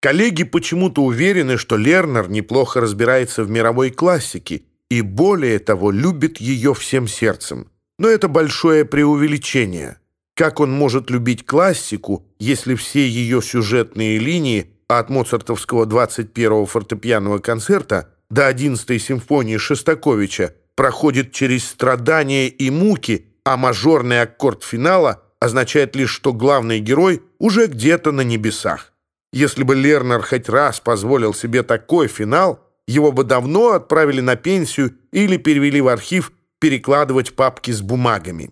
Коллеги почему-то уверены, что Лернер неплохо разбирается в мировой классике и, более того, любит ее всем сердцем. Но это большое преувеличение. Как он может любить классику, если все ее сюжетные линии от моцартовского 21-го фортепианного концерта до 11-й симфонии Шостаковича проходит через страдания и муки, а мажорный аккорд финала означает лишь, что главный герой уже где-то на небесах. Если бы Лернер хоть раз позволил себе такой финал, его бы давно отправили на пенсию или перевели в архив перекладывать папки с бумагами.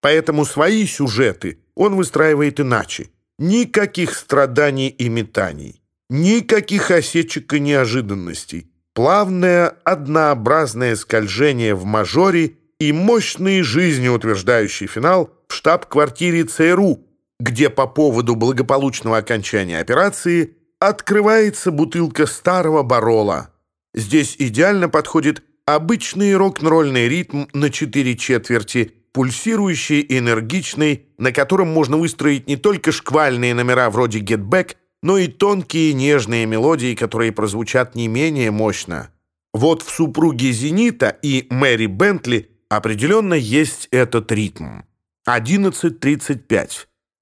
Поэтому свои сюжеты он выстраивает иначе. Никаких страданий и метаний. Никаких осечек и неожиданностей. Плавное, однообразное скольжение в мажоре и мощный жизнеутверждающий финал в штаб-квартире ЦРУ – где по поводу благополучного окончания операции открывается бутылка старого барола. Здесь идеально подходит обычный рок-н-ролльный ритм на четыре четверти, пульсирующий и энергичный, на котором можно выстроить не только шквальные номера вроде «Get Back», но и тонкие нежные мелодии, которые прозвучат не менее мощно. Вот в «Супруге Зенита» и «Мэри Бентли» определенно есть этот ритм. 11.35.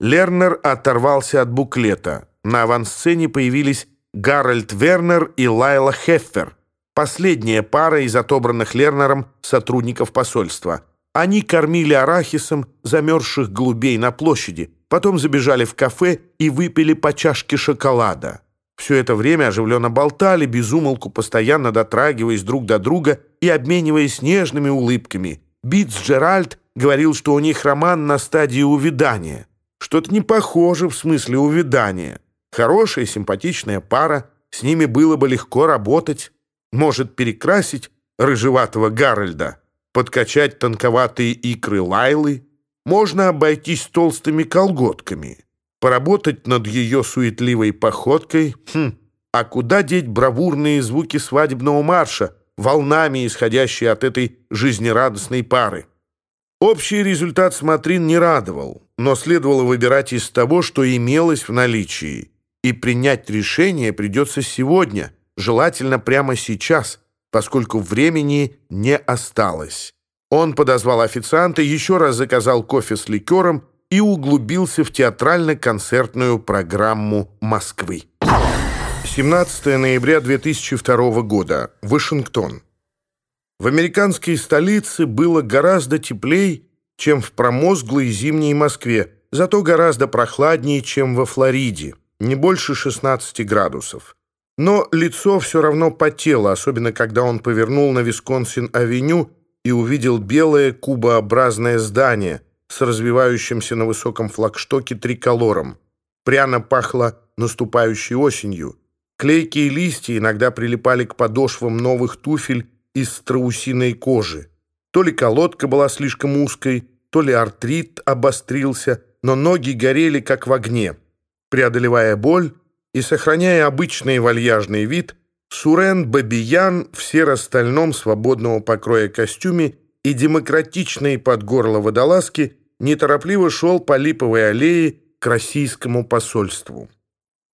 Лернер оторвался от буклета. На авансцене появились Гарольд Вернер и Лайла Хеффер, последняя пара из отобранных Лернером сотрудников посольства. Они кормили арахисом замерзших голубей на площади, потом забежали в кафе и выпили по чашке шоколада. Все это время оживленно болтали, безумолку постоянно дотрагиваясь друг до друга и обмениваясь нежными улыбками. Битц Джеральд говорил, что у них роман на стадии увядания. Что-то непохоже в смысле увядания. Хорошая, симпатичная пара, с ними было бы легко работать. Может перекрасить рыжеватого Гарольда, подкачать танковатые икры Лайлы. Можно обойтись толстыми колготками, поработать над ее суетливой походкой. Хм, а куда деть бравурные звуки свадебного марша, волнами исходящие от этой жизнерадостной пары? Общий результат смотрин не радовал, но следовало выбирать из того, что имелось в наличии. И принять решение придется сегодня, желательно прямо сейчас, поскольку времени не осталось. Он подозвал официанта, еще раз заказал кофе с ликером и углубился в театрально-концертную программу Москвы. 17 ноября 2002 года. Вашингтон. В американской столице было гораздо теплей, чем в промозглой зимней Москве, зато гораздо прохладнее, чем во Флориде, не больше 16 градусов. Но лицо все равно потело, особенно когда он повернул на Висконсин-авеню и увидел белое кубообразное здание с развивающимся на высоком флагштоке триколором. Пряно пахло наступающей осенью. Клейкие листья иногда прилипали к подошвам новых туфель из страусиной кожи. То ли колодка была слишком узкой, то ли артрит обострился, но ноги горели, как в огне. Преодолевая боль и сохраняя обычный вальяжный вид, Сурен Бабиян в серо-стальном свободного покроя костюме и демократичной под горло водолазки неторопливо шел по липовой аллее к российскому посольству.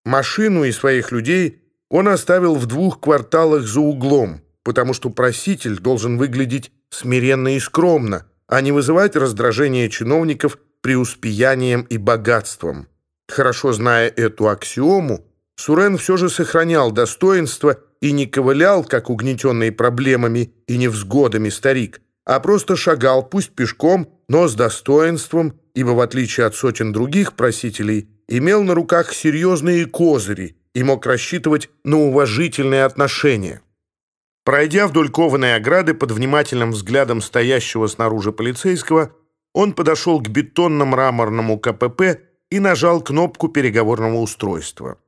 Машину и своих людей он оставил в двух кварталах за углом, потому что проситель должен выглядеть смиренно и скромно, а не вызывать раздражение чиновников преуспеянием и богатством. Хорошо зная эту аксиому, Сурен все же сохранял достоинство и не ковылял, как угнетенный проблемами и невзгодами старик, а просто шагал, пусть пешком, но с достоинством, ибо, в отличие от сотен других просителей, имел на руках серьезные козыри и мог рассчитывать на уважительное отношение. Пройдя вдоль кованой ограды под внимательным взглядом стоящего снаружи полицейского, он подошел к бетонно-мраморному КПП и нажал кнопку переговорного устройства.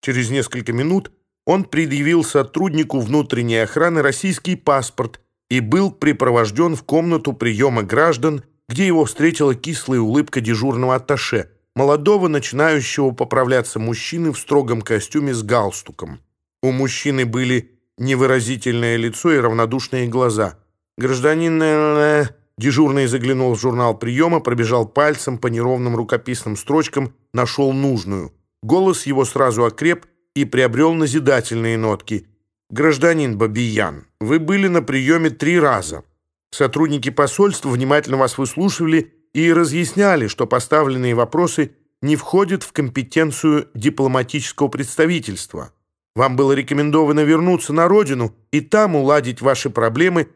Через несколько минут он предъявил сотруднику внутренней охраны российский паспорт и был припровожден в комнату приема граждан, где его встретила кислая улыбка дежурного атташе, молодого начинающего поправляться мужчины в строгом костюме с галстуком. У мужчины были невыразительное лицо и равнодушные глаза. Гражданин э, э, Дежурный заглянул в журнал приема, пробежал пальцем по неровным рукописным строчкам, нашел нужную. Голос его сразу окреп и приобрел назидательные нотки. «Гражданин Бабиян, вы были на приеме три раза. Сотрудники посольства внимательно вас выслушивали и разъясняли, что поставленные вопросы не входят в компетенцию дипломатического представительства». Вам было рекомендовано вернуться на родину и там уладить ваши проблемы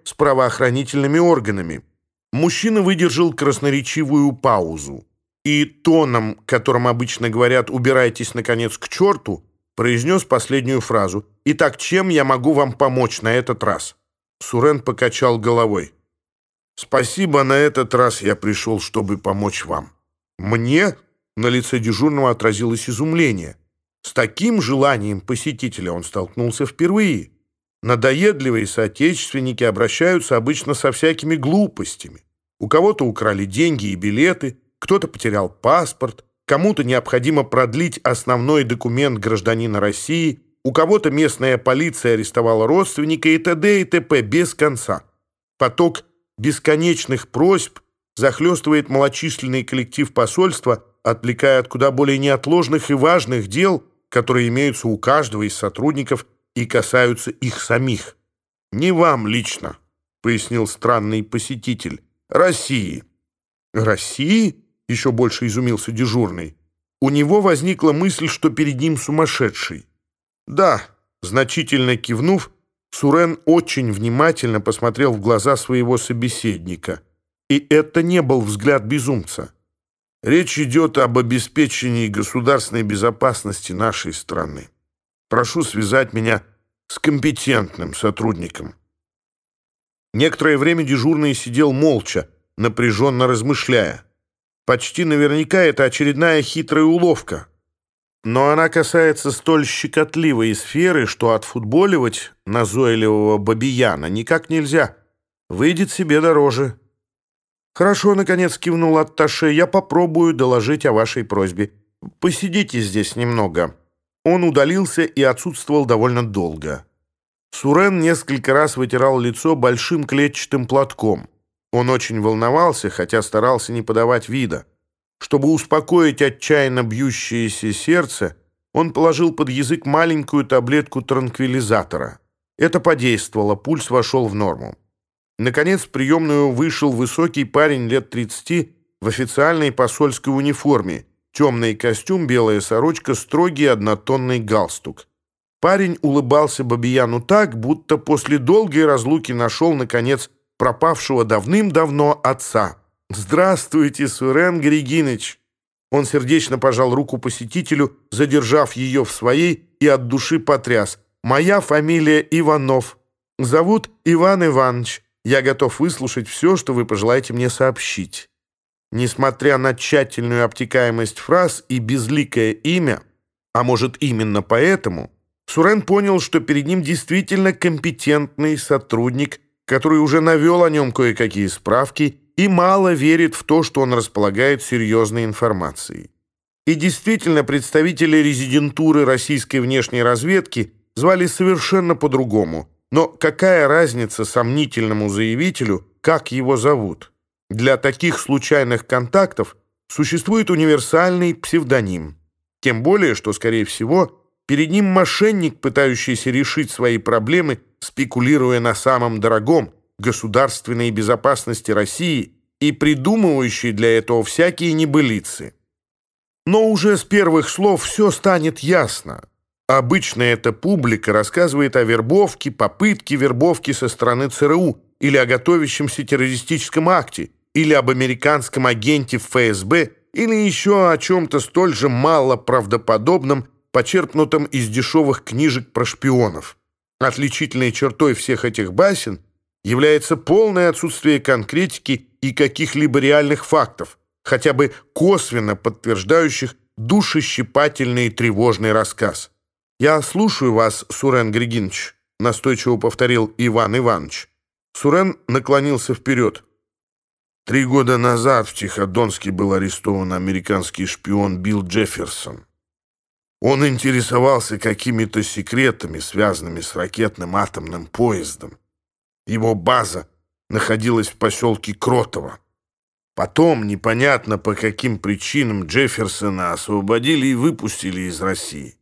с правоохранительными органами». Мужчина выдержал красноречивую паузу и тоном, которым обычно говорят «убирайтесь, наконец, к черту», произнес последнюю фразу «Итак, чем я могу вам помочь на этот раз?» Сурен покачал головой. «Спасибо, на этот раз я пришел, чтобы помочь вам». «Мне?» На лице дежурного отразилось изумление. С таким желанием посетителя он столкнулся впервые. Надоедливые соотечественники обращаются обычно со всякими глупостями. У кого-то украли деньги и билеты, кто-то потерял паспорт, кому-то необходимо продлить основной документ гражданина России, у кого-то местная полиция арестовала родственника и т.д. и т.п. без конца. Поток бесконечных просьб захлестывает малочисленный коллектив посольства, отвлекая от куда более неотложных и важных дел, которые имеются у каждого из сотрудников и касаются их самих. «Не вам лично», — пояснил странный посетитель, — «России». «России?» — еще больше изумился дежурный. У него возникла мысль, что перед ним сумасшедший. «Да», — значительно кивнув, Сурен очень внимательно посмотрел в глаза своего собеседника. И это не был взгляд безумца. Речь идет об обеспечении государственной безопасности нашей страны. Прошу связать меня с компетентным сотрудником. Некоторое время дежурный сидел молча, напряженно размышляя. Почти наверняка это очередная хитрая уловка. Но она касается столь щекотливой сферы, что отфутболивать назойливого бабияна никак нельзя. Выйдет себе дороже. «Хорошо», — наконец кивнул Атташе, — «я попробую доложить о вашей просьбе. Посидите здесь немного». Он удалился и отсутствовал довольно долго. Сурен несколько раз вытирал лицо большим клетчатым платком. Он очень волновался, хотя старался не подавать вида. Чтобы успокоить отчаянно бьющееся сердце, он положил под язык маленькую таблетку транквилизатора. Это подействовало, пульс вошел в норму. Наконец в приемную вышел высокий парень лет 30 в официальной посольской униформе, темный костюм, белая сорочка, строгий однотонный галстук. Парень улыбался Бабияну так, будто после долгой разлуки нашел, наконец, пропавшего давным-давно отца. «Здравствуйте, Сурен Григиныч!» Он сердечно пожал руку посетителю, задержав ее в своей и от души потряс. «Моя фамилия Иванов. Зовут Иван Иванович. Я готов выслушать все, что вы пожелаете мне сообщить». Несмотря на тщательную обтекаемость фраз и безликое имя, а может именно поэтому, Сурен понял, что перед ним действительно компетентный сотрудник который уже навел о нем кое-какие справки и мало верит в то, что он располагает серьезной информацией. И действительно, представители резидентуры российской внешней разведки звали совершенно по-другому. Но какая разница сомнительному заявителю, как его зовут? Для таких случайных контактов существует универсальный псевдоним. Тем более, что, скорее всего, перед ним мошенник, пытающийся решить свои проблемы, спекулируя на самом дорогом – государственной безопасности России и придумывающий для этого всякие небылицы. Но уже с первых слов все станет ясно. Обычно эта публика рассказывает о вербовке, попытке вербовки со стороны ЦРУ или о готовящемся террористическом акте, или об американском агенте ФСБ, или еще о чем-то столь же мало правдоподобном, почерпнутом из дешевых книжек про шпионов. Отличительной чертой всех этих басен является полное отсутствие конкретики и каких-либо реальных фактов, хотя бы косвенно подтверждающих душещипательный и тревожный рассказ. «Я слушаю вас, Сурен Григинович», — настойчиво повторил Иван Иванович. Сурен наклонился вперед. Три года назад в Тиходонске был арестован американский шпион Билл Джефферсон. Он интересовался какими-то секретами, связанными с ракетным атомным поездом. Его база находилась в поселке Кротово. Потом, непонятно по каким причинам, Джефферсона освободили и выпустили из России.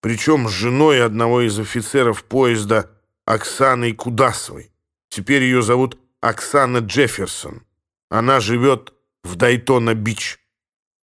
причем с женой одного из офицеров поезда Оксаной Кудасовой. Теперь ее зовут Оксана Джефферсон. Она живет в Дайтона-Бич.